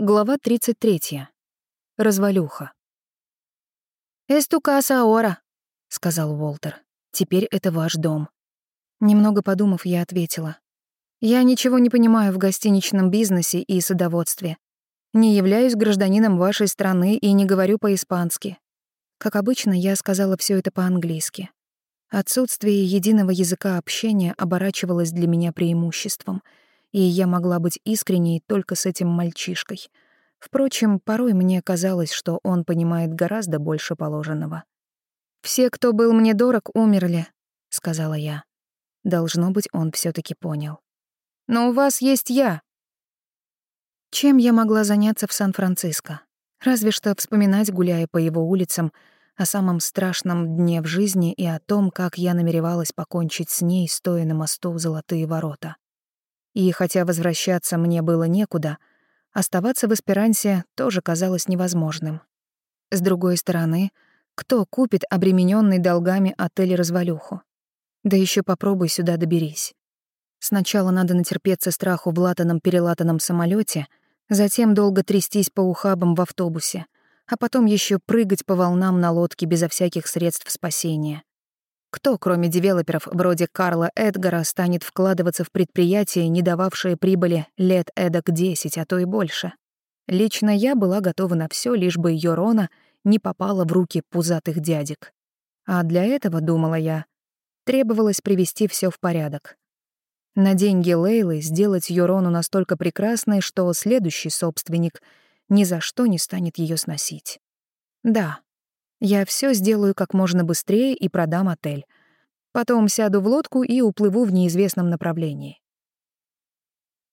Глава 33. Развалюха. «Эсту каса ора», — сказал Уолтер. «Теперь это ваш дом». Немного подумав, я ответила. «Я ничего не понимаю в гостиничном бизнесе и садоводстве. Не являюсь гражданином вашей страны и не говорю по-испански». Как обычно, я сказала все это по-английски. Отсутствие единого языка общения оборачивалось для меня преимуществом — и я могла быть искренней только с этим мальчишкой. Впрочем, порой мне казалось, что он понимает гораздо больше положенного. «Все, кто был мне дорог, умерли», — сказала я. Должно быть, он все таки понял. «Но у вас есть я». Чем я могла заняться в Сан-Франциско? Разве что вспоминать, гуляя по его улицам, о самом страшном дне в жизни и о том, как я намеревалась покончить с ней, стоя на мосту в Золотые ворота. И хотя возвращаться мне было некуда, оставаться в Эсперансе тоже казалось невозможным. С другой стороны, кто купит обремененный долгами отель-развалюху? Да еще попробуй сюда доберись. Сначала надо натерпеться страху в латаном-перелатанном самолете, затем долго трястись по ухабам в автобусе, а потом еще прыгать по волнам на лодке безо всяких средств спасения. Кто, кроме девелоперов вроде Карла Эдгара, станет вкладываться в предприятие, не дававшее прибыли лет эдак 10, а то и больше? Лично я была готова на все, лишь бы ее Рона не попала в руки пузатых дядек. А для этого, думала я, требовалось привести все в порядок. На деньги Лейлы сделать Юрону настолько прекрасной, что следующий собственник ни за что не станет ее сносить. Да, я все сделаю как можно быстрее и продам отель. Потом сяду в лодку и уплыву в неизвестном направлении.